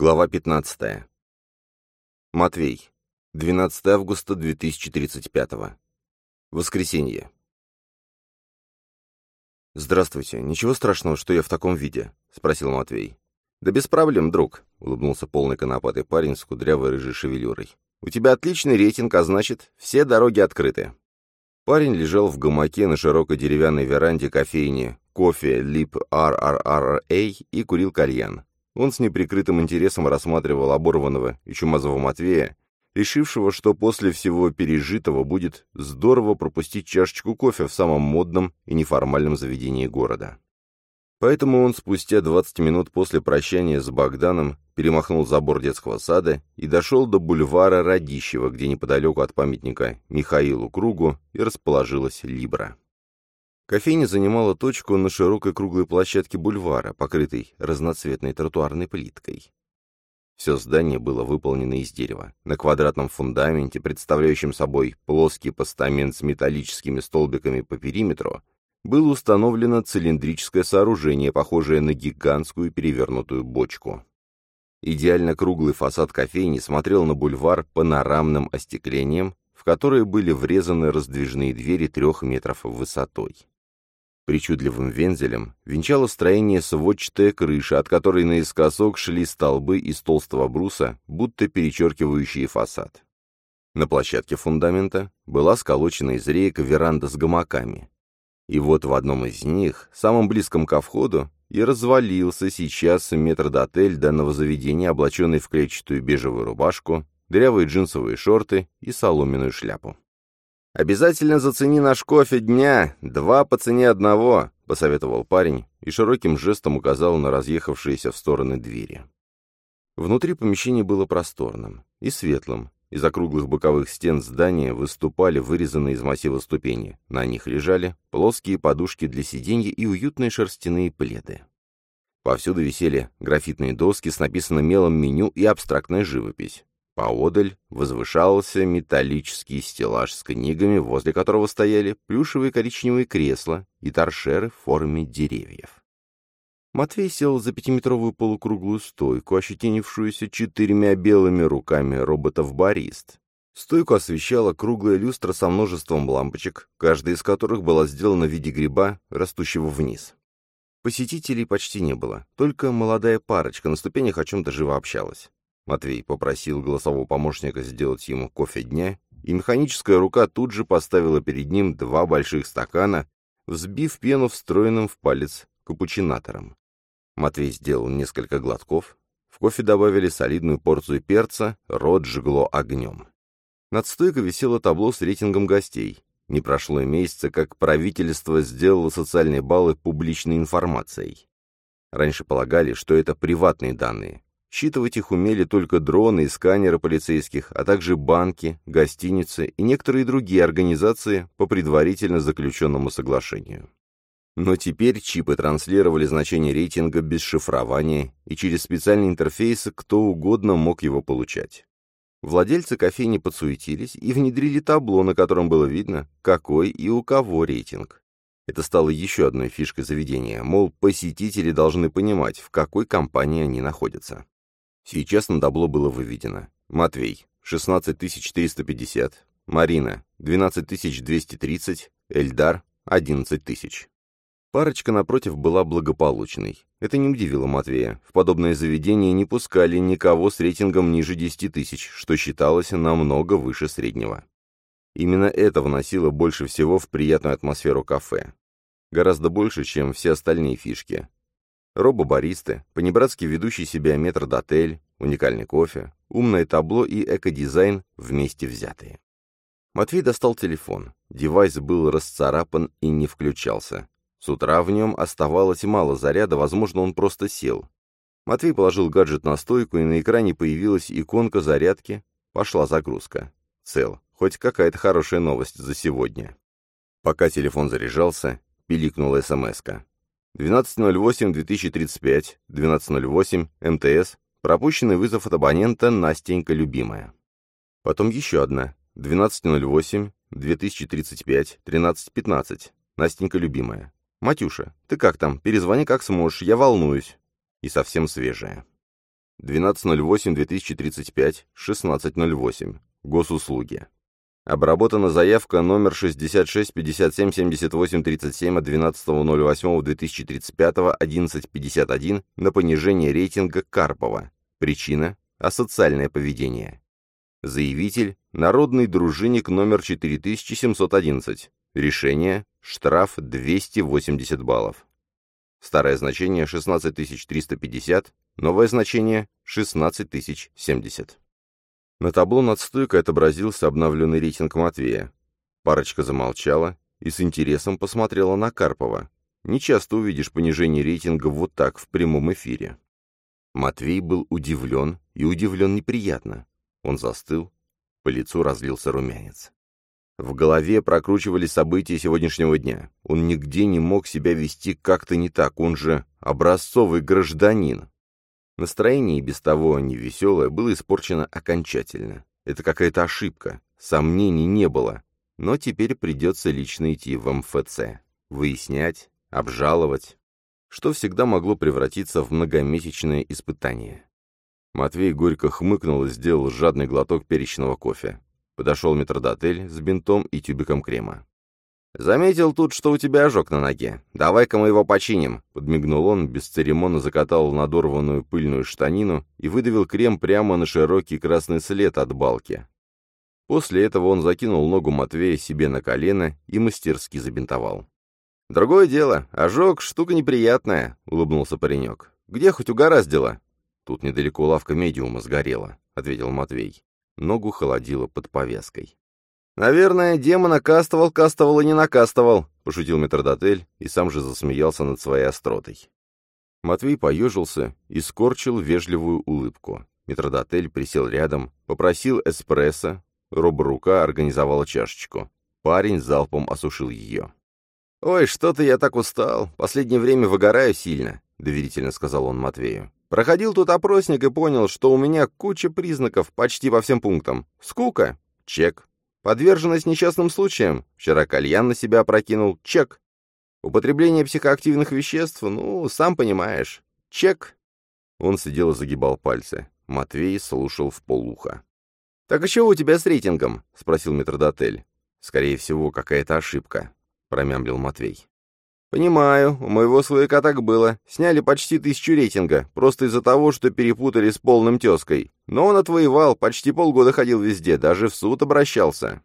Глава 15. Матвей. 12 августа 2035. Воскресенье. «Здравствуйте. Ничего страшного, что я в таком виде?» — спросил Матвей. «Да без проблем, друг», — улыбнулся полный конопатый парень с кудрявой рыжей шевелюрой. «У тебя отличный рейтинг, а значит, все дороги открыты». Парень лежал в гамаке на широкой деревянной веранде кофейни кофе Лип RRRA и курил кальян. Он с неприкрытым интересом рассматривал оборванного и чумазого Матвея, решившего, что после всего пережитого будет здорово пропустить чашечку кофе в самом модном и неформальном заведении города. Поэтому он спустя 20 минут после прощания с Богданом перемахнул забор детского сада и дошел до бульвара Радищева, где неподалеку от памятника Михаилу Кругу и расположилась Либра. Кофейня занимала точку на широкой круглой площадке бульвара, покрытой разноцветной тротуарной плиткой. Все здание было выполнено из дерева. На квадратном фундаменте, представляющем собой плоский постамент с металлическими столбиками по периметру, было установлено цилиндрическое сооружение, похожее на гигантскую перевернутую бочку. Идеально круглый фасад кофейни смотрел на бульвар панорамным остеклением, в которое были врезаны раздвижные двери трех метров высотой. Причудливым вензелем венчало строение сводчатая крыша, от которой наискосок шли столбы из толстого бруса, будто перечеркивающие фасад. На площадке фундамента была сколочена из рейка веранда с гамаками. И вот в одном из них, самом близком ко входу, и развалился сейчас метрдотель данного заведения, облаченный в клетчатую бежевую рубашку, дырявые джинсовые шорты и соломенную шляпу. «Обязательно зацени наш кофе дня, два по цене одного», — посоветовал парень и широким жестом указал на разъехавшиеся в стороны двери. Внутри помещение было просторным и светлым. Из округлых боковых стен здания выступали вырезанные из массива ступени. На них лежали плоские подушки для сиденья и уютные шерстяные пледы. Повсюду висели графитные доски с написанным мелом меню и абстрактная живопись. Поодаль возвышался металлический стеллаж с книгами, возле которого стояли плюшевые коричневые кресла и торшеры в форме деревьев. Матвей сел за пятиметровую полукруглую стойку, ощетинившуюся четырьмя белыми руками роботов-барист. Стойку освещала круглая люстра со множеством лампочек, каждая из которых была сделана в виде гриба, растущего вниз. Посетителей почти не было, только молодая парочка на ступенях о чем-то живо общалась. Матвей попросил голосового помощника сделать ему кофе дня, и механическая рука тут же поставила перед ним два больших стакана, взбив пену встроенным в палец капучинатором. Матвей сделал несколько глотков. В кофе добавили солидную порцию перца, рот жгло огнем. Над стойкой висело табло с рейтингом гостей. Не прошло и месяца, как правительство сделало социальные баллы публичной информацией. Раньше полагали, что это приватные данные, Считывать их умели только дроны и сканеры полицейских, а также банки, гостиницы и некоторые другие организации по предварительно заключенному соглашению. Но теперь чипы транслировали значение рейтинга без шифрования, и через специальные интерфейсы кто угодно мог его получать. Владельцы кофейни подсуетились и внедрили табло, на котором было видно, какой и у кого рейтинг. Это стало еще одной фишкой заведения, мол, посетители должны понимать, в какой компании они находятся. Сейчас на табло было выведено. Матвей — 16350, Марина — 12230, Эльдар — 11000. Парочка напротив была благополучной. Это не удивило Матвея. В подобное заведение не пускали никого с рейтингом ниже 10 тысяч, что считалось намного выше среднего. Именно это вносило больше всего в приятную атмосферу кафе. Гораздо больше, чем все остальные фишки робобаристы, понебратски ведущий себя метрдотель, уникальный кофе, умное табло и экодизайн вместе взятые. Матвей достал телефон. Девайс был расцарапан и не включался. С утра в нем оставалось мало заряда, возможно, он просто сел. Матвей положил гаджет на стойку, и на экране появилась иконка зарядки. Пошла загрузка. Цел. Хоть какая-то хорошая новость за сегодня. Пока телефон заряжался, пиликнула смс-ка. 12.08.2035, 12.08, МТС, пропущенный вызов от абонента Настенька любимая. Потом еще одна, 12.08, 2035, 13.15, Настенька любимая. «Матюша, ты как там? Перезвони как сможешь, я волнуюсь». И совсем свежая. 12.08.2035, 16.08. Госуслуги. Обработана заявка номер 66577837 от 12.08.2035, 11.51 на понижение рейтинга Карпова. Причина – асоциальное поведение. Заявитель – народный дружинник номер 4711. Решение – штраф 280 баллов. Старое значение 16350, новое значение 16070. На табло над стойкой отобразился обновленный рейтинг Матвея. Парочка замолчала и с интересом посмотрела на Карпова. Нечасто увидишь понижение рейтинга вот так, в прямом эфире. Матвей был удивлен, и удивлен неприятно. Он застыл, по лицу разлился румянец. В голове прокручивались события сегодняшнего дня. Он нигде не мог себя вести как-то не так, он же образцовый гражданин. Настроение и без того невеселое было испорчено окончательно. Это какая-то ошибка, сомнений не было. Но теперь придется лично идти в МФЦ, выяснять, обжаловать, что всегда могло превратиться в многомесячное испытание. Матвей горько хмыкнул и сделал жадный глоток перечного кофе. Подошел метрдотель с бинтом и тюбиком крема. «Заметил тут, что у тебя ожог на ноге. Давай-ка мы его починим», — подмигнул он, бесцеремонно закатал надорванную пыльную штанину и выдавил крем прямо на широкий красный след от балки. После этого он закинул ногу Матвея себе на колено и мастерски забинтовал. «Другое дело. Ожог — штука неприятная», — улыбнулся паренек. «Где хоть угораздило?» «Тут недалеко лавка медиума сгорела», — ответил Матвей. Ногу холодило под повязкой. «Наверное, демона кастовал, кастовал и не накастовал», — пошутил метрдотель и сам же засмеялся над своей остротой. Матвей поежился и скорчил вежливую улыбку. Метродотель присел рядом, попросил эспрессо, робрука организовала чашечку. Парень залпом осушил ее. «Ой, что-то я так устал. Последнее время выгораю сильно», — доверительно сказал он Матвею. Проходил тут опросник и понял, что у меня куча признаков почти по всем пунктам. Скука? Чек. Подверженность несчастным случаям? Вчера кальян на себя опрокинул? Чек. Употребление психоактивных веществ? Ну, сам понимаешь. Чек. Он сидел и загибал пальцы. Матвей слушал в полуха. «Так и чего у тебя с рейтингом?» — спросил метрдотель. «Скорее всего, какая-то ошибка», — промямлил Матвей. «Понимаю, у моего свояка так было. Сняли почти тысячу рейтинга, просто из-за того, что перепутали с полным тезкой. Но он отвоевал, почти полгода ходил везде, даже в суд обращался».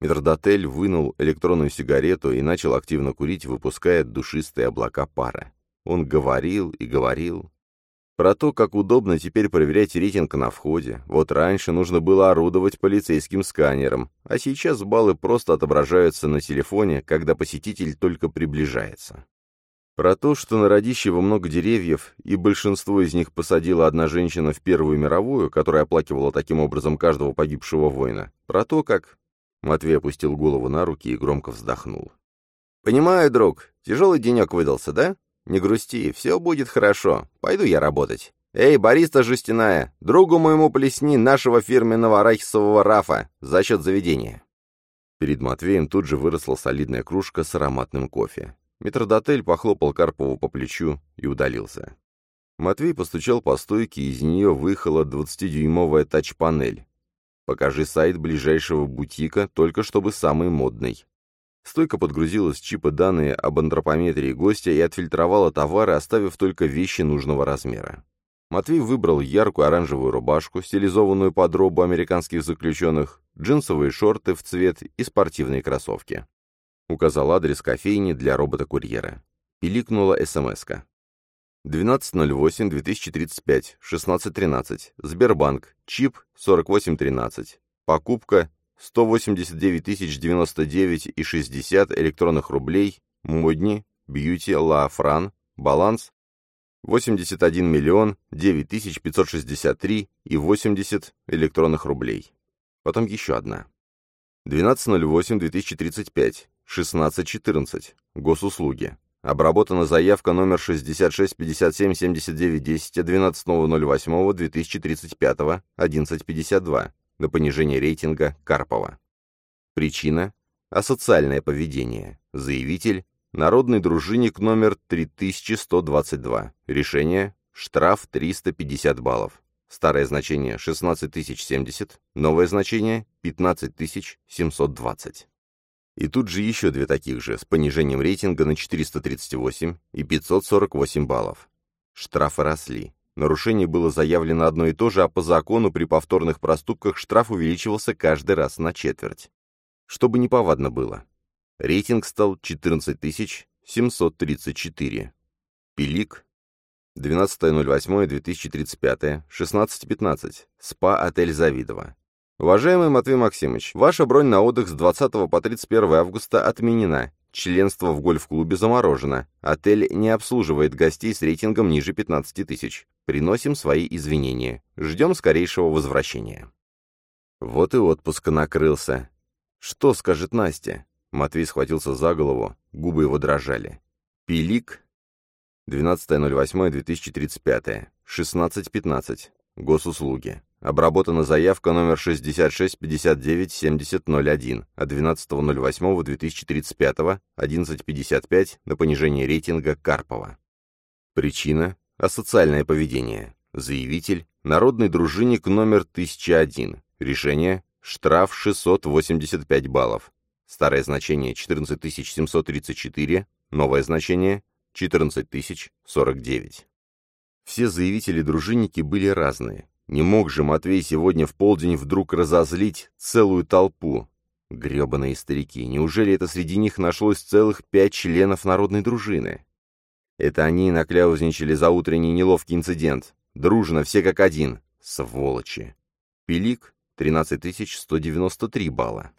Метрдотель вынул электронную сигарету и начал активно курить, выпуская душистые облака пара. Он говорил и говорил, про то, как удобно теперь проверять рейтинг на входе. Вот раньше нужно было орудовать полицейским сканером, а сейчас баллы просто отображаются на телефоне, когда посетитель только приближается. Про то, что на Радищево много деревьев, и большинство из них посадила одна женщина в Первую мировую, которая оплакивала таким образом каждого погибшего воина. Про то, как... Матвей опустил голову на руки и громко вздохнул. «Понимаю, друг, тяжелый денек выдался, да? «Не грусти, все будет хорошо. Пойду я работать. Эй, бариста жестяная, другу моему плесни нашего фирменного арахисового рафа за счет заведения». Перед Матвеем тут же выросла солидная кружка с ароматным кофе. Метродотель похлопал Карпову по плечу и удалился. Матвей постучал по стойке, и из нее выехала 20-дюймовая тач-панель. «Покажи сайт ближайшего бутика, только чтобы самый модный». Стойка подгрузила с чипа данные об антропометрии гостя и отфильтровала товары, оставив только вещи нужного размера. Матвей выбрал яркую оранжевую рубашку, стилизованную под робу американских заключенных, джинсовые шорты в цвет и спортивные кроссовки. Указал адрес кофейни для робота-курьера. Пиликнула СМС-ка. 12.08.2035, 16.13. Сбербанк. Чип 4813. Покупка 189 099 и 60 электронных рублей, Модни, Бьюти, Лафран, баланс 81 миллион 9563 и 80 электронных рублей. Потом еще одна. 12.08.2035, 16.14, госуслуги. Обработана заявка номер 66577910 12.08.2035, 11.52 на понижение рейтинга Карпова. Причина – асоциальное поведение. Заявитель – народный дружинник номер 3122. Решение – штраф 350 баллов. Старое значение 16070, новое значение 15720. И тут же еще две таких же, с понижением рейтинга на 438 и 548 баллов. Штрафы росли. Нарушение было заявлено одно и то же, а по закону при повторных проступках штраф увеличивался каждый раз на четверть. Чтобы неповадно было. Рейтинг стал 14734. Пилик 12.08.2035, 16.15. СПА-отель Завидово. Уважаемый Матвей Максимович, ваша бронь на отдых с 20 по 31 августа отменена. Членство в гольф-клубе заморожено. Отель не обслуживает гостей с рейтингом ниже 15 тысяч. Приносим свои извинения. Ждем скорейшего возвращения. Вот и отпуск накрылся. Что скажет Настя? Матвей схватился за голову, губы его дрожали. Пилик? 12.08.2035. 16.15. Госуслуги. Обработана заявка номер 66597001 от 12.08.2035, 11.55 на понижение рейтинга Карпова. Причина – асоциальное поведение. Заявитель – народный дружинник номер 1001. Решение – штраф 685 баллов. Старое значение 14734, новое значение 14049. Все заявители-дружинники были разные. Не мог же Матвей сегодня в полдень вдруг разозлить целую толпу. Гребаные старики, неужели это среди них нашлось целых пять членов народной дружины? Это они накляузничали за утренний неловкий инцидент. Дружно, все как один. Сволочи. Пилик — 13193 балла.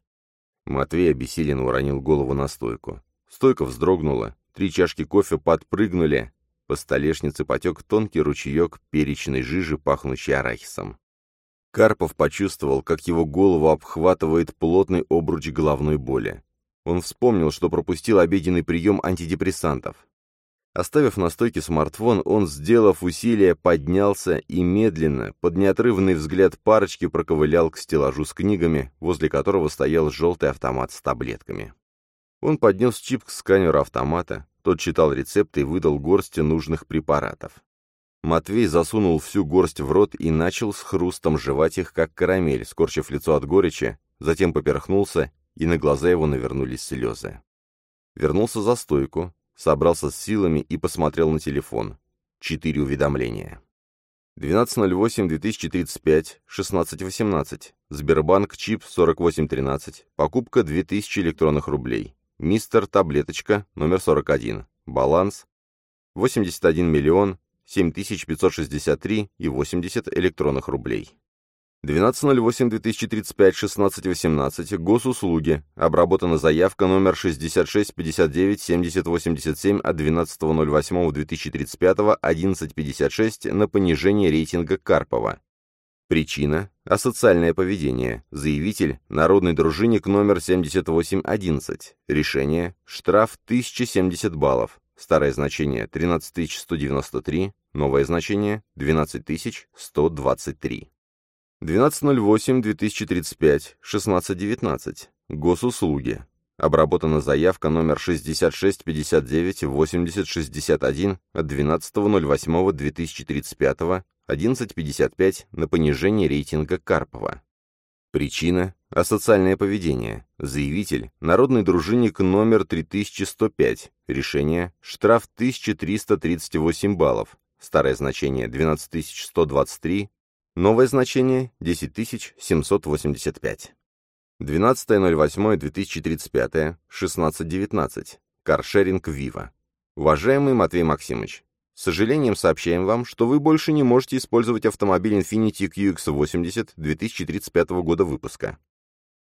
Матвей обессиленно уронил голову на стойку. Стойка вздрогнула, три чашки кофе подпрыгнули, по столешнице потек тонкий ручеек перечной жижи, пахнущей арахисом. Карпов почувствовал, как его голову обхватывает плотный обруч головной боли. Он вспомнил, что пропустил обеденный прием антидепрессантов. Оставив на стойке смартфон, он, сделав усилие, поднялся и медленно, под неотрывный взгляд парочки, проковылял к стеллажу с книгами, возле которого стоял желтый автомат с таблетками. Он поднес чип к сканеру автомата, тот читал рецепты и выдал горсть нужных препаратов. Матвей засунул всю горсть в рот и начал с хрустом жевать их, как карамель, скорчив лицо от горечи, затем поперхнулся, и на глаза его навернулись слезы. Вернулся за стойку, собрался с силами и посмотрел на телефон. Четыре уведомления. 12.08.2035, 16.18. Сбербанк, чип 4813, покупка 2000 электронных рублей. Мистер Таблеточка, номер 41. Баланс 81 миллион 7563 и 80 электронных рублей. 12.08.2035, 16.18. Госуслуги. Обработана заявка номер 6659-7087 от 12.08.2035, 11.56 на понижение рейтинга Карпова. Причина – асоциальное поведение. Заявитель – народный дружинник номер 7811. Решение – штраф 1070 баллов. Старое значение – 13193. Новое значение – 12123. 12.08.2035, 16.19. Госуслуги. Обработана заявка номер 6659-8061 от 12.08.2035 11.55 на понижение рейтинга Карпова. Причина – асоциальное поведение. Заявитель – народный дружинник номер 3105. Решение – штраф 1338 баллов. Старое значение – 12123. Новое значение – 10785. 12.08.2035, 16.19. Каршеринг Вива. Уважаемый Матвей Максимович, с сожалением сообщаем вам, что вы больше не можете использовать автомобиль Infiniti QX80 2035 года выпуска.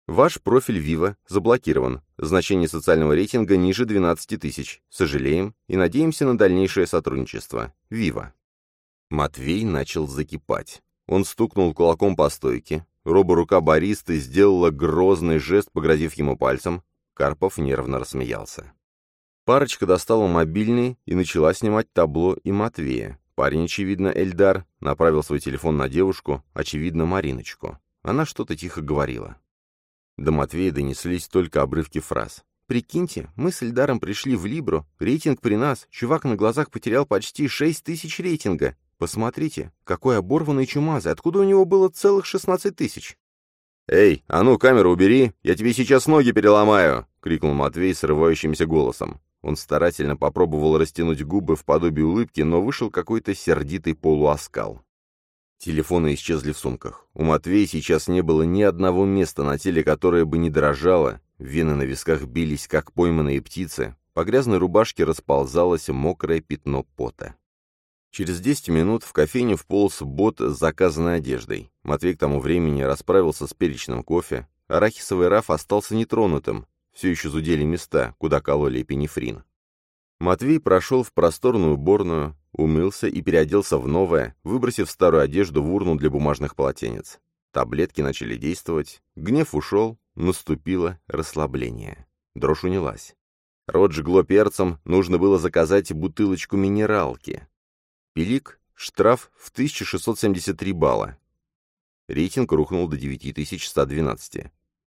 Ваш профиль Viva заблокирован. Значение социального рейтинга ниже 12 тысяч. Сожалеем и надеемся на дальнейшее сотрудничество. Viva. Матвей начал закипать. Он стукнул кулаком по стойке. Робо-рука баристы сделала грозный жест, погрозив ему пальцем. Карпов нервно рассмеялся. Парочка достала мобильный и начала снимать табло и Матвея. Парень, очевидно, Эльдар, направил свой телефон на девушку, очевидно, Мариночку. Она что-то тихо говорила. До Матвея донеслись только обрывки фраз. «Прикиньте, мы с Эльдаром пришли в Либру, рейтинг при нас, чувак на глазах потерял почти шесть тысяч рейтинга. Посмотрите, какой оборванный чумазый, откуда у него было целых шестнадцать тысяч? «Эй, а ну, камеру убери, я тебе сейчас ноги переломаю!» — крикнул Матвей срывающимся голосом. Он старательно попробовал растянуть губы в подобие улыбки, но вышел какой-то сердитый полуоскал. Телефоны исчезли в сумках. У Матвея сейчас не было ни одного места на теле, которое бы не дрожало, вены на висках бились, как пойманные птицы, по грязной рубашке расползалось мокрое пятно пота. Через десять минут в кофейню вполз бот с заказанной одеждой. Матвей к тому времени расправился с перечным кофе. Арахисовый раф остался нетронутым. Все еще зудели места, куда кололи эпинефрин. Матвей прошел в просторную уборную, умылся и переоделся в новое, выбросив старую одежду в урну для бумажных полотенец. Таблетки начали действовать, гнев ушел, наступило расслабление. Дрожь унялась. Рот жгло перцем, нужно было заказать бутылочку минералки. Пелик, штраф в 1673 балла. Рейтинг рухнул до 9112.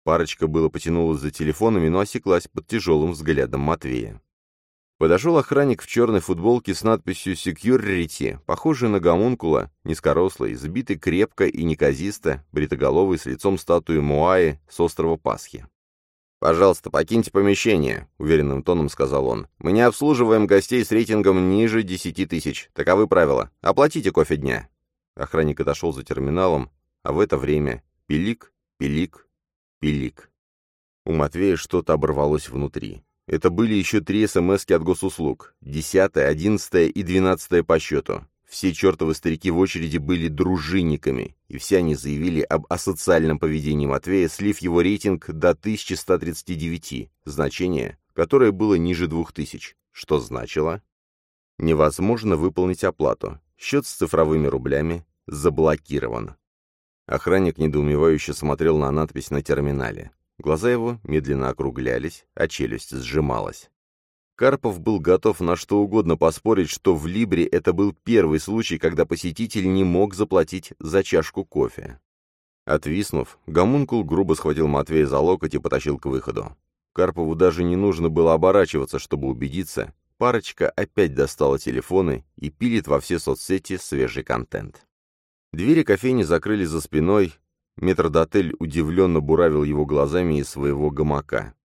Парочка было потянулась за телефонами, но осеклась под тяжелым взглядом Матвея. Подошел охранник в черной футболке с надписью «Security», похожий на гомункула, низкорослый, сбитый крепко и неказисто, бритоголовый с лицом статуи Муаи с острова Пасхи. «Пожалуйста, покиньте помещение», — уверенным тоном сказал он. «Мы не обслуживаем гостей с рейтингом ниже десяти тысяч. Таковы правила. Оплатите кофе дня». Охранник отошел за терминалом, а в это время пилик, пилик, пилик. У Матвея что-то оборвалось внутри. Это были еще три смски от госуслуг. Десятая, одиннадцатая и двенадцатая по счету. Все чертовы старики в очереди были дружинниками, и все они заявили об асоциальном поведении Матвея, слив его рейтинг до 1139, значение, которое было ниже 2000, что значило невозможно выполнить оплату, счет с цифровыми рублями заблокирован. Охранник недоумевающе смотрел на надпись на терминале. Глаза его медленно округлялись, а челюсть сжималась. Карпов был готов на что угодно поспорить, что в Либре это был первый случай, когда посетитель не мог заплатить за чашку кофе. Отвиснув, гомункул грубо схватил Матвея за локоть и потащил к выходу. Карпову даже не нужно было оборачиваться, чтобы убедиться. Парочка опять достала телефоны и пилит во все соцсети свежий контент. Двери кофейни закрыли за спиной. Метрдотель удивленно буравил его глазами из своего гамака.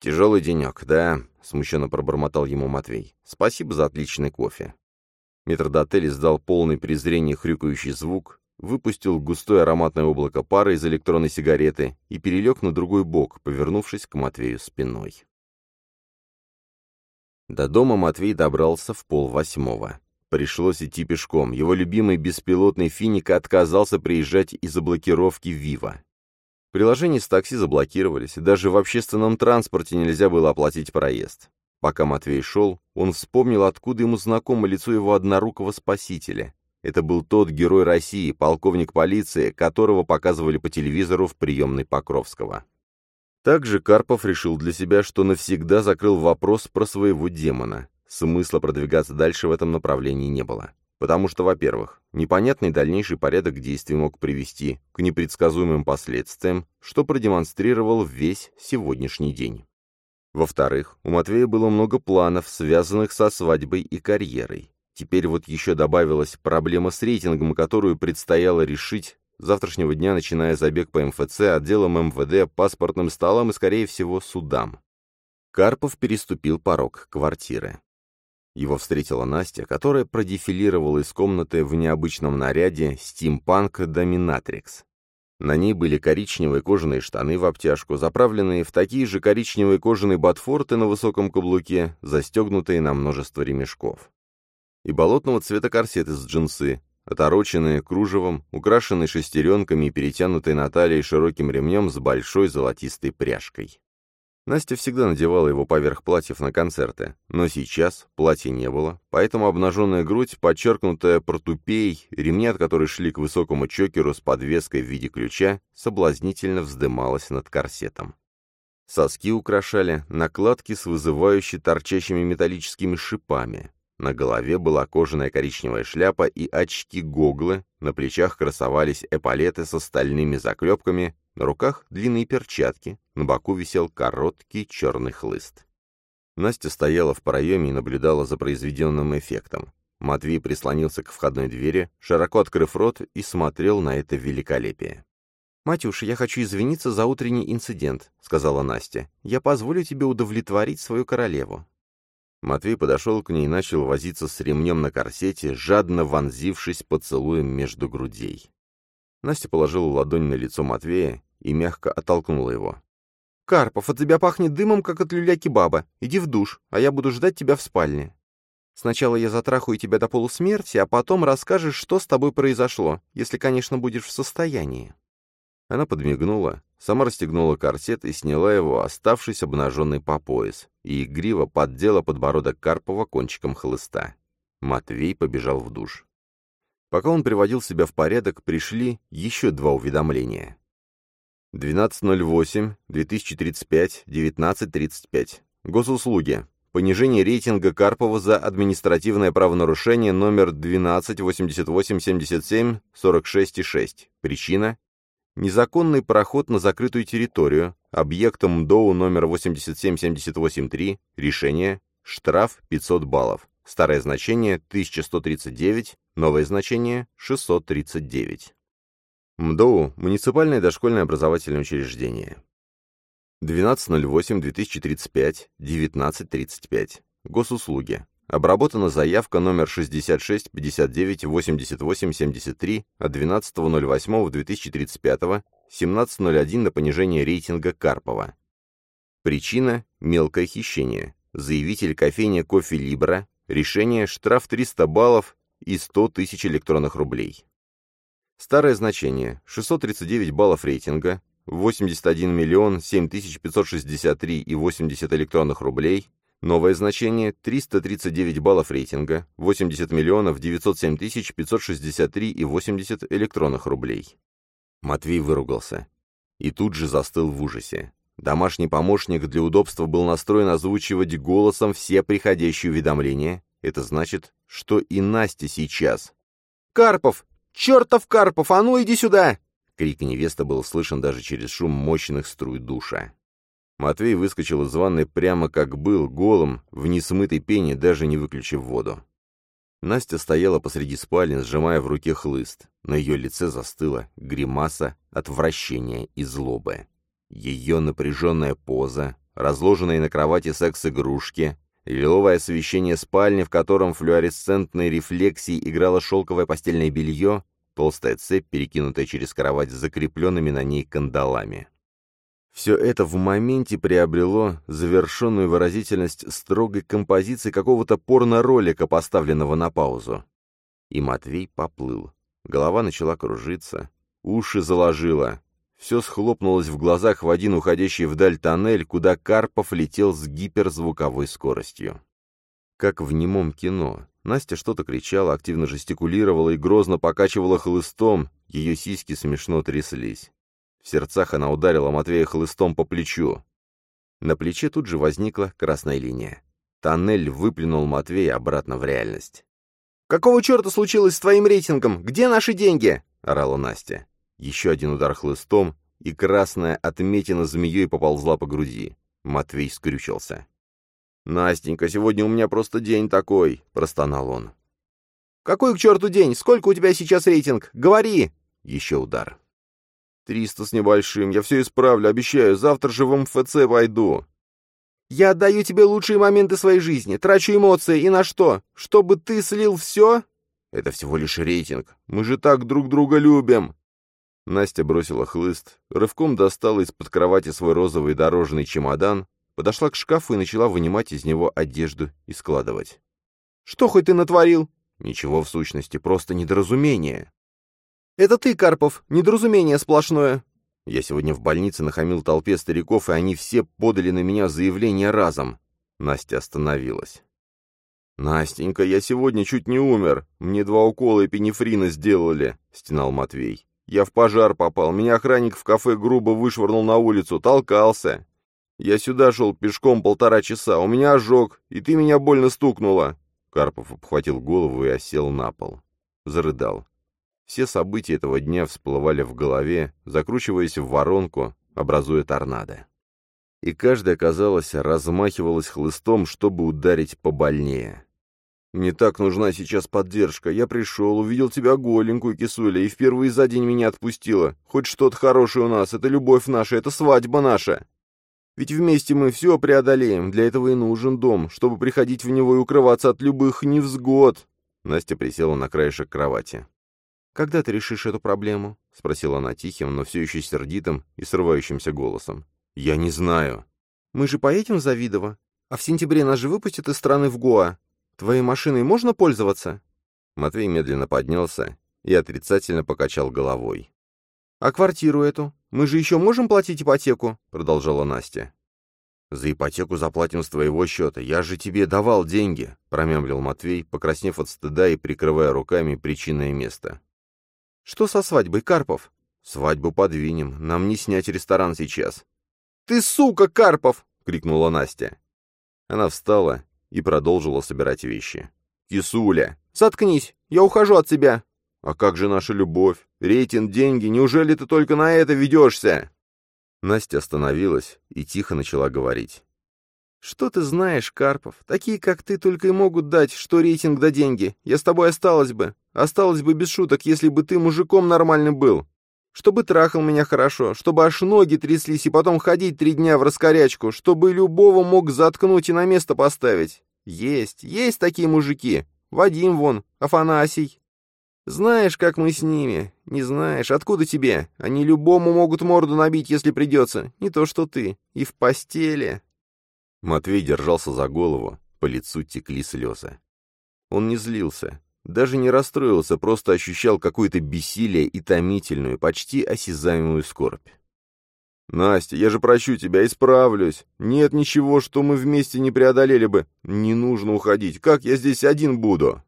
«Тяжелый денек, да?» — смущенно пробормотал ему Матвей. «Спасибо за отличный кофе». Метрдотель издал полный презрение хрюкающий звук, выпустил густое ароматное облако пара из электронной сигареты и перелег на другой бок, повернувшись к Матвею спиной. До дома Матвей добрался в полвосьмого. Пришлось идти пешком. Его любимый беспилотный «Финик» отказался приезжать из-за блокировки «Вива». Приложения с такси заблокировались, даже в общественном транспорте нельзя было оплатить проезд. Пока Матвей шел, он вспомнил, откуда ему знакомо лицо его однорукого спасителя. Это был тот герой России, полковник полиции, которого показывали по телевизору в приемной Покровского. Также Карпов решил для себя, что навсегда закрыл вопрос про своего демона. Смысла продвигаться дальше в этом направлении не было. Потому что, во-первых, непонятный дальнейший порядок действий мог привести к непредсказуемым последствиям, что продемонстрировал весь сегодняшний день. Во-вторых, у Матвея было много планов, связанных со свадьбой и карьерой. Теперь вот еще добавилась проблема с рейтингом, которую предстояло решить завтрашнего дня, начиная забег по МФЦ, отделом МВД, паспортным столам и, скорее всего, судам. Карпов переступил порог квартиры. Его встретила Настя, которая продефилировала из комнаты в необычном наряде стимпанк доминатрикс. На ней были коричневые кожаные штаны в обтяжку, заправленные в такие же коричневые кожаные ботфорты на высоком каблуке, застегнутые на множество ремешков. И болотного цвета корсет из джинсы, отороченные кружевом, украшенные шестеренками и перетянутые на талии широким ремнем с большой золотистой пряжкой. Настя всегда надевала его поверх платьев на концерты, но сейчас платья не было, поэтому обнаженная грудь, подчеркнутая портупей, ремни от которой шли к высокому чокеру с подвеской в виде ключа, соблазнительно вздымалась над корсетом. Соски украшали накладки с вызывающе торчащими металлическими шипами. На голове была кожаная коричневая шляпа и очки-гоглы, на плечах красовались эполеты со стальными заклепками, на руках длинные перчатки, на боку висел короткий черный хлыст. Настя стояла в проеме и наблюдала за произведенным эффектом. Матвей прислонился к входной двери, широко открыв рот, и смотрел на это великолепие. «Матюша, я хочу извиниться за утренний инцидент», — сказала Настя. «Я позволю тебе удовлетворить свою королеву». Матвей подошел к ней и начал возиться с ремнем на корсете, жадно вонзившись поцелуем между грудей. Настя положила ладонь на лицо Матвея и мягко оттолкнула его. «Карпов, от тебя пахнет дымом, как от люля-кебаба. Иди в душ, а я буду ждать тебя в спальне. Сначала я затрахаю тебя до полусмерти, а потом расскажешь, что с тобой произошло, если, конечно, будешь в состоянии». Она подмигнула, сама расстегнула корсет и сняла его, оставшись обнаженной по пояс, и игриво поддела подбородок Карпова кончиком хлыста. Матвей побежал в душ. Пока он приводил себя в порядок, пришли еще два уведомления. 12.08, 2035, 19.35. Госуслуги. Понижение рейтинга Карпова за административное правонарушение номер 128877 46,6. Причина Незаконный проход на закрытую территорию, объектом МДОУ номер 87783, решение, штраф 500 баллов, старое значение 1139, новое значение 639. МДОУ – муниципальное дошкольное образовательное учреждение. 12.08.2035, 19.35. Госуслуги. Обработана заявка номер 66 59 88 73 от 12.08.2035, 17.01 на понижение рейтинга Карпова. Причина – мелкое хищение. Заявитель кофейня «Кофе Либра». Решение – штраф 300 баллов и 100 тысяч электронных рублей. Старое значение – 639 баллов рейтинга, 81 миллион 7563 и 80 электронных рублей, Новое значение – 339 баллов рейтинга, 80 миллионов 907 тысяч 563 и 80 электронных рублей. Матвей выругался. И тут же застыл в ужасе. Домашний помощник для удобства был настроен озвучивать голосом все приходящие уведомления. Это значит, что и Настя сейчас. «Карпов! Чертов Карпов! А ну иди сюда!» Крик невесты был слышен даже через шум мощных струй душа. Матвей выскочил из ванной прямо как был, голым, в несмытой пене, даже не выключив воду. Настя стояла посреди спальни, сжимая в руке хлыст. На ее лице застыла гримаса отвращения и злобы. Ее напряженная поза, разложенные на кровати секс-игрушки, лиловое освещение спальни, в котором флуоресцентной рефлексией играло шелковое постельное белье, толстая цепь, перекинутая через кровать с закрепленными на ней кандалами. Все это в моменте приобрело завершенную выразительность строгой композиции какого-то порно-ролика, поставленного на паузу. И Матвей поплыл. Голова начала кружиться, уши заложило. Все схлопнулось в глазах в один уходящий вдаль тоннель, куда Карпов летел с гиперзвуковой скоростью. Как в немом кино. Настя что-то кричала, активно жестикулировала и грозно покачивала хлыстом, ее сиськи смешно тряслись. В сердцах она ударила Матвея хлыстом по плечу. На плече тут же возникла красная линия. Тоннель выплюнул Матвея обратно в реальность. «Какого черта случилось с твоим рейтингом? Где наши деньги?» — орала Настя. Еще один удар хлыстом, и красная отметина змеей поползла по груди. Матвей скрючился. «Настенька, сегодня у меня просто день такой», — простонал он. «Какой к черту день? Сколько у тебя сейчас рейтинг? Говори!» Еще удар. «Триста с небольшим. Я все исправлю, обещаю. Завтра же в МФЦ пойду». «Я отдаю тебе лучшие моменты своей жизни, трачу эмоции, и на что? Чтобы ты слил все?» «Это всего лишь рейтинг. Мы же так друг друга любим!» Настя бросила хлыст, рывком достала из-под кровати свой розовый дорожный чемодан, подошла к шкафу и начала вынимать из него одежду и складывать. «Что хоть ты натворил?» «Ничего в сущности, просто недоразумение». «Это ты, Карпов, недоразумение сплошное». Я сегодня в больнице нахамил толпе стариков, и они все подали на меня заявление разом. Настя остановилась. «Настенька, я сегодня чуть не умер. Мне два укола эпинефрина сделали», — стенал Матвей. «Я в пожар попал. Меня охранник в кафе грубо вышвырнул на улицу. Толкался. Я сюда шел пешком полтора часа. У меня ожог, и ты меня больно стукнула». Карпов обхватил голову и осел на пол. Зарыдал. Все события этого дня всплывали в голове, закручиваясь в воронку, образуя торнадо. И каждая, казалось, размахивалась хлыстом, чтобы ударить побольнее. «Мне так нужна сейчас поддержка. Я пришел, увидел тебя голенькую, кисуля, и впервые за день меня отпустила. Хоть что-то хорошее у нас, это любовь наша, это свадьба наша. Ведь вместе мы все преодолеем, для этого и нужен дом, чтобы приходить в него и укрываться от любых невзгод». Настя присела на краешек кровати. «Когда ты решишь эту проблему?» — спросила она тихим, но все еще сердитым и срывающимся голосом. «Я не знаю». «Мы же поедем в Завидово, а в сентябре нас же выпустят из страны в Гоа. Твоей машиной можно пользоваться?» Матвей медленно поднялся и отрицательно покачал головой. «А квартиру эту? Мы же еще можем платить ипотеку?» — продолжала Настя. «За ипотеку заплатим с твоего счета. Я же тебе давал деньги», — промямлил Матвей, покраснев от стыда и прикрывая руками причинное место. «Что со свадьбой, Карпов?» «Свадьбу подвинем. Нам не снять ресторан сейчас». «Ты сука, Карпов!» — крикнула Настя. Она встала и продолжила собирать вещи. «Кисуля, заткнись, я ухожу от тебя!» «А как же наша любовь? Рейтинг, деньги, неужели ты только на это ведешься?» Настя остановилась и тихо начала говорить. «Что ты знаешь, Карпов? Такие, как ты, только и могут дать, что рейтинг да деньги. Я с тобой осталась бы. Осталась бы без шуток, если бы ты мужиком нормальным был. Чтобы трахал меня хорошо, чтобы аж ноги тряслись и потом ходить три дня в раскорячку, чтобы любого мог заткнуть и на место поставить. Есть, есть такие мужики. Вадим вон, Афанасий. Знаешь, как мы с ними? Не знаешь, откуда тебе? Они любому могут морду набить, если придется. Не то что ты. И в постели. Матвей держался за голову, по лицу текли слезы. Он не злился, даже не расстроился, просто ощущал какое-то бессилие и томительную, почти осязаемую скорбь. «Настя, я же прощу тебя, исправлюсь. Нет ничего, что мы вместе не преодолели бы. Не нужно уходить. Как я здесь один буду?»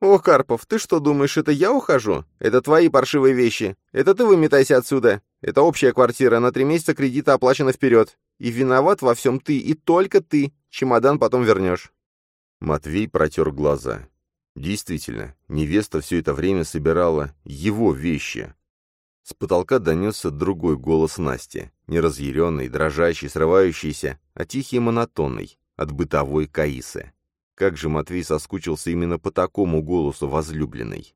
«О, Карпов, ты что думаешь, это я ухожу? Это твои паршивые вещи. Это ты выметайся отсюда. Это общая квартира, на три месяца кредита оплачено вперед. И виноват во всем ты, и только ты. Чемодан потом вернешь». Матвей протер глаза. Действительно, невеста все это время собирала его вещи. С потолка донесся другой голос Насти, не разъяренный, дрожащий, срывающийся, а тихий и монотонный, от бытовой Каисы. Как же Матвей соскучился именно по такому голосу возлюбленной.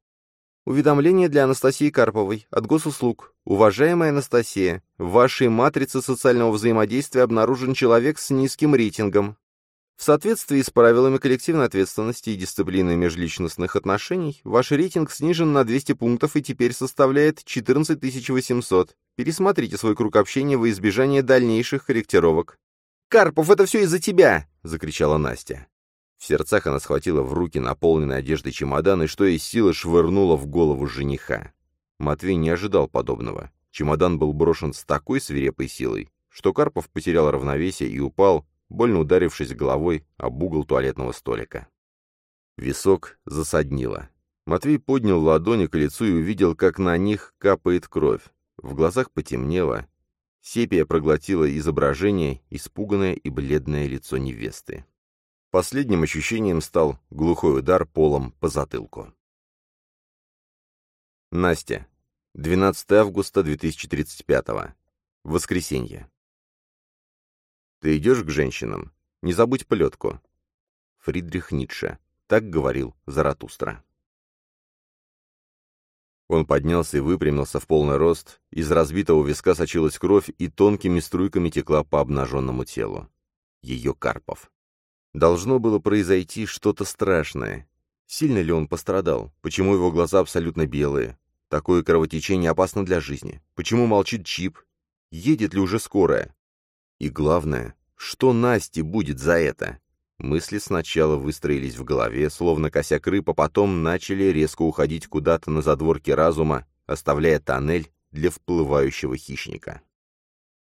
Уведомление для Анастасии Карповой от госуслуг. Уважаемая Анастасия, в вашей матрице социального взаимодействия обнаружен человек с низким рейтингом. В соответствии с правилами коллективной ответственности и дисциплины межличностных отношений, ваш рейтинг снижен на 200 пунктов и теперь составляет 14 800. Пересмотрите свой круг общения во избежание дальнейших корректировок. «Карпов, это все из-за тебя!» — закричала Настя. В сердцах она схватила в руки наполненный одеждой чемодан и что из силы швырнула в голову жениха. Матвей не ожидал подобного. Чемодан был брошен с такой свирепой силой, что Карпов потерял равновесие и упал, больно ударившись головой об угол туалетного столика. Висок засаднило. Матвей поднял ладони к лицу и увидел, как на них капает кровь. В глазах потемнело. Сепия проглотила изображение, испуганное и бледное лицо невесты. Последним ощущением стал глухой удар полом по затылку. Настя. 12 августа 2035. Воскресенье. Ты идешь к женщинам? Не забудь плетку. Фридрих Ницше. Так говорил Заратустра. Он поднялся и выпрямился в полный рост, из разбитого виска сочилась кровь и тонкими струйками текла по обнаженному телу. Ее Карпов. Должно было произойти что-то страшное. Сильно ли он пострадал? Почему его глаза абсолютно белые? Такое кровотечение опасно для жизни. Почему молчит Чип? Едет ли уже скорая? И главное, что Насте будет за это? Мысли сначала выстроились в голове, словно косяк рыб, а потом начали резко уходить куда-то на задворки разума, оставляя тоннель для вплывающего хищника.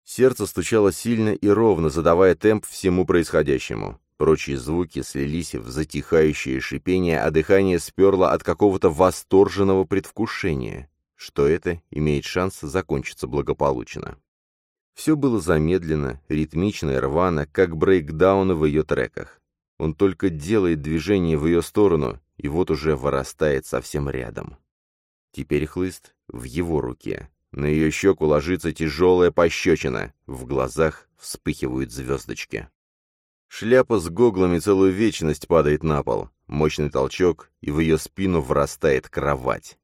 Сердце стучало сильно и ровно, задавая темп всему происходящему. Прочие звуки слились в затихающее шипение, а дыхание сперло от какого-то восторженного предвкушения, что это имеет шанс закончиться благополучно. Все было замедленно, ритмично и рвано, как брейкдауны в ее треках. Он только делает движение в ее сторону, и вот уже вырастает совсем рядом. Теперь хлыст в его руке. На ее щеку ложится тяжелая пощечина, в глазах вспыхивают звездочки. Шляпа с гоглами целую вечность падает на пол. Мощный толчок, и в ее спину врастает кровать.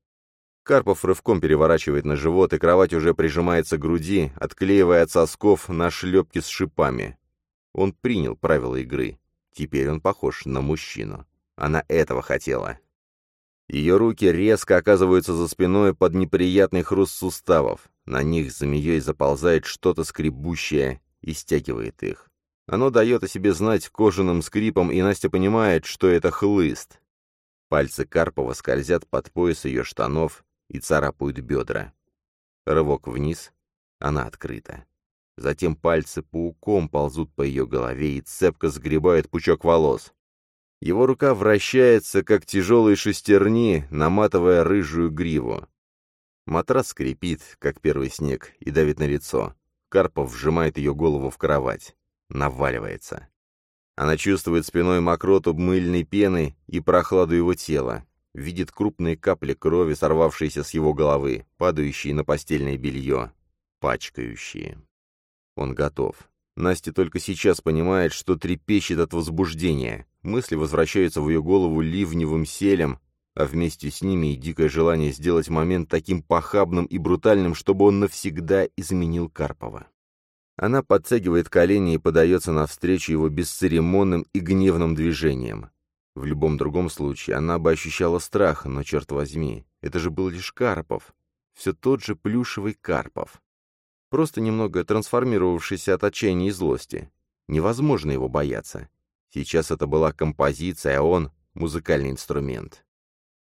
Карпов рывком переворачивает на живот, и кровать уже прижимается к груди, отклеивая от сосков на шлепки с шипами. Он принял правила игры. Теперь он похож на мужчину. Она этого хотела. Ее руки резко оказываются за спиной под неприятный хруст суставов. На них змеей заползает что-то скребущее и стягивает их. Оно дает о себе знать кожаным скрипом, и Настя понимает, что это хлыст. Пальцы Карпова скользят под пояс ее штанов и царапают бедра. Рывок вниз, она открыта. Затем пальцы пауком ползут по ее голове и цепко сгребают пучок волос. Его рука вращается, как тяжелые шестерни, наматывая рыжую гриву. Матрас скрипит, как первый снег, и давит на лицо. Карпов вжимает ее голову в кровать. Наваливается. Она чувствует спиной мокроту мыльной пены и прохладу его тела. Видит крупные капли крови, сорвавшиеся с его головы, падающие на постельное белье, пачкающие. Он готов. Настя только сейчас понимает, что трепещет от возбуждения. Мысли возвращаются в ее голову ливневым селем, а вместе с ними и дикое желание сделать момент таким похабным и брутальным, чтобы он навсегда изменил Карпова. Она подтягивает колени и подается навстречу его бесцеремонным и гневным движением. В любом другом случае она бы ощущала страх, но, черт возьми, это же был лишь Карпов. Все тот же плюшевый Карпов. Просто немного трансформировавшийся от отчаяния и злости. Невозможно его бояться. Сейчас это была композиция, а он — музыкальный инструмент.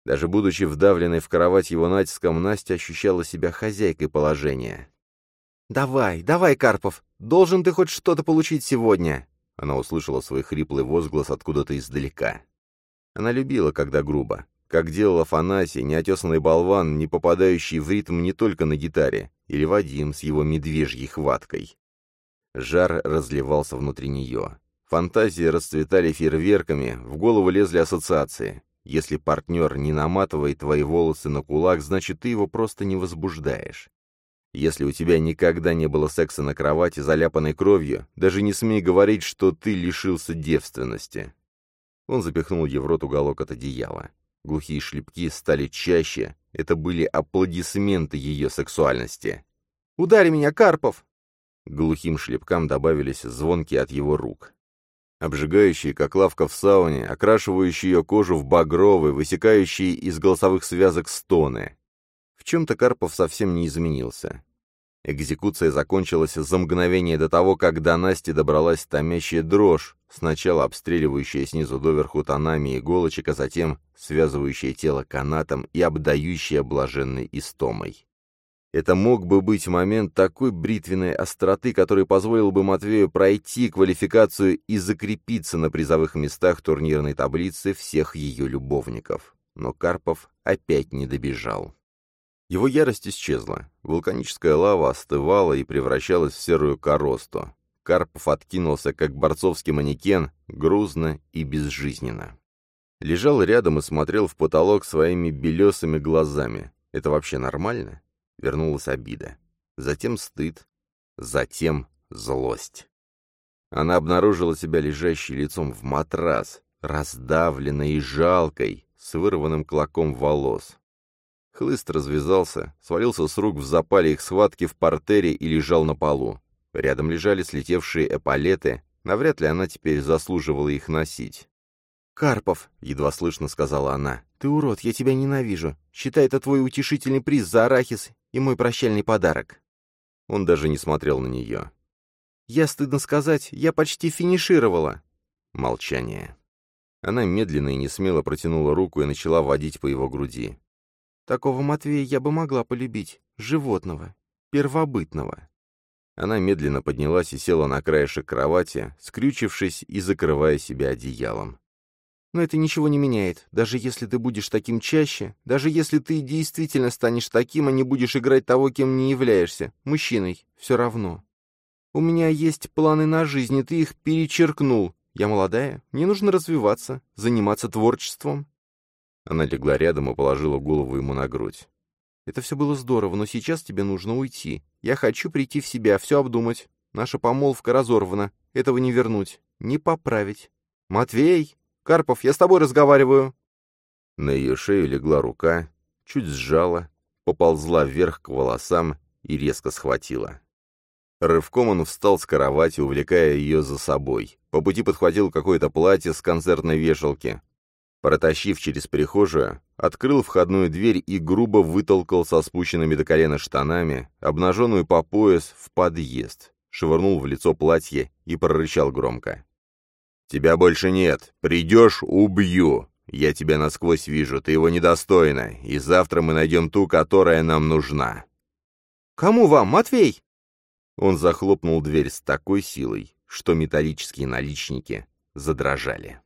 Даже будучи вдавленной в кровать его натиском, Настя ощущала себя хозяйкой положения. «Давай, давай, Карпов, должен ты хоть что-то получить сегодня!» Она услышала свой хриплый возглас откуда-то издалека. Она любила, когда грубо. Как делал Афанасий, неотесанный болван, не попадающий в ритм не только на гитаре, или Вадим с его медвежьей хваткой. Жар разливался внутри нее. Фантазии расцветали фейерверками, в голову лезли ассоциации. Если партнер не наматывает твои волосы на кулак, значит, ты его просто не возбуждаешь. Если у тебя никогда не было секса на кровати, заляпанной кровью, даже не смей говорить, что ты лишился девственности. Он запихнул ей в рот уголок от одеяла. Глухие шлепки стали чаще, это были аплодисменты ее сексуальности. «Ударь меня, Карпов!» глухим шлепкам добавились звонки от его рук обжигающие, как лавка в сауне, окрашивающие ее кожу в багровый, высекающие из голосовых связок стоны. В чем-то Карпов совсем не изменился. Экзекуция закончилась за мгновение до того, как до Насти добралась томящая дрожь, сначала обстреливающая снизу доверху тонами иголочек, а затем связывающая тело канатом и обдающая блаженной истомой. Это мог бы быть момент такой бритвенной остроты, который позволил бы Матвею пройти квалификацию и закрепиться на призовых местах турнирной таблицы всех ее любовников. Но Карпов опять не добежал. Его ярость исчезла. Вулканическая лава остывала и превращалась в серую коросту. Карпов откинулся, как борцовский манекен, грузно и безжизненно. Лежал рядом и смотрел в потолок своими белесыми глазами. Это вообще нормально? Вернулась обида. Затем стыд. Затем злость. Она обнаружила себя лежащей лицом в матрас, раздавленной и жалкой, с вырванным клоком волос. Хлыст развязался, свалился с рук в запале их схватки в портере и лежал на полу. Рядом лежали слетевшие эполеты, навряд ли она теперь заслуживала их носить. «Карпов», — едва слышно сказала она, — «ты урод, я тебя ненавижу. Считай это твой утешительный приз за арахис и мой прощальный подарок». Он даже не смотрел на нее. «Я, стыдно сказать, я почти финишировала». Молчание. Она медленно и несмело протянула руку и начала водить по его груди. «Такого Матвея я бы могла полюбить. Животного. Первобытного». Она медленно поднялась и села на краешек кровати, скрючившись и закрывая себя одеялом. Но это ничего не меняет. Даже если ты будешь таким чаще, даже если ты действительно станешь таким, а не будешь играть того, кем не являешься, мужчиной, все равно. У меня есть планы на жизнь, и ты их перечеркнул. Я молодая, мне нужно развиваться, заниматься творчеством. Она легла рядом и положила голову ему на грудь. Это все было здорово, но сейчас тебе нужно уйти. Я хочу прийти в себя, все обдумать. Наша помолвка разорвана. Этого не вернуть, не поправить. Матвей! Карпов, я с тобой разговариваю!» На ее шею легла рука, чуть сжала, поползла вверх к волосам и резко схватила. Рывком он встал с кровати, увлекая ее за собой. По пути подхватил какое-то платье с концертной вешалки. Протащив через прихожую, открыл входную дверь и грубо вытолкал со спущенными до колена штанами, обнаженную по пояс, в подъезд, швырнул в лицо платье и прорычал громко. «Тебя больше нет. Придешь — убью. Я тебя насквозь вижу, ты его недостойна, и завтра мы найдем ту, которая нам нужна». «Кому вам, Матвей?» Он захлопнул дверь с такой силой, что металлические наличники задрожали.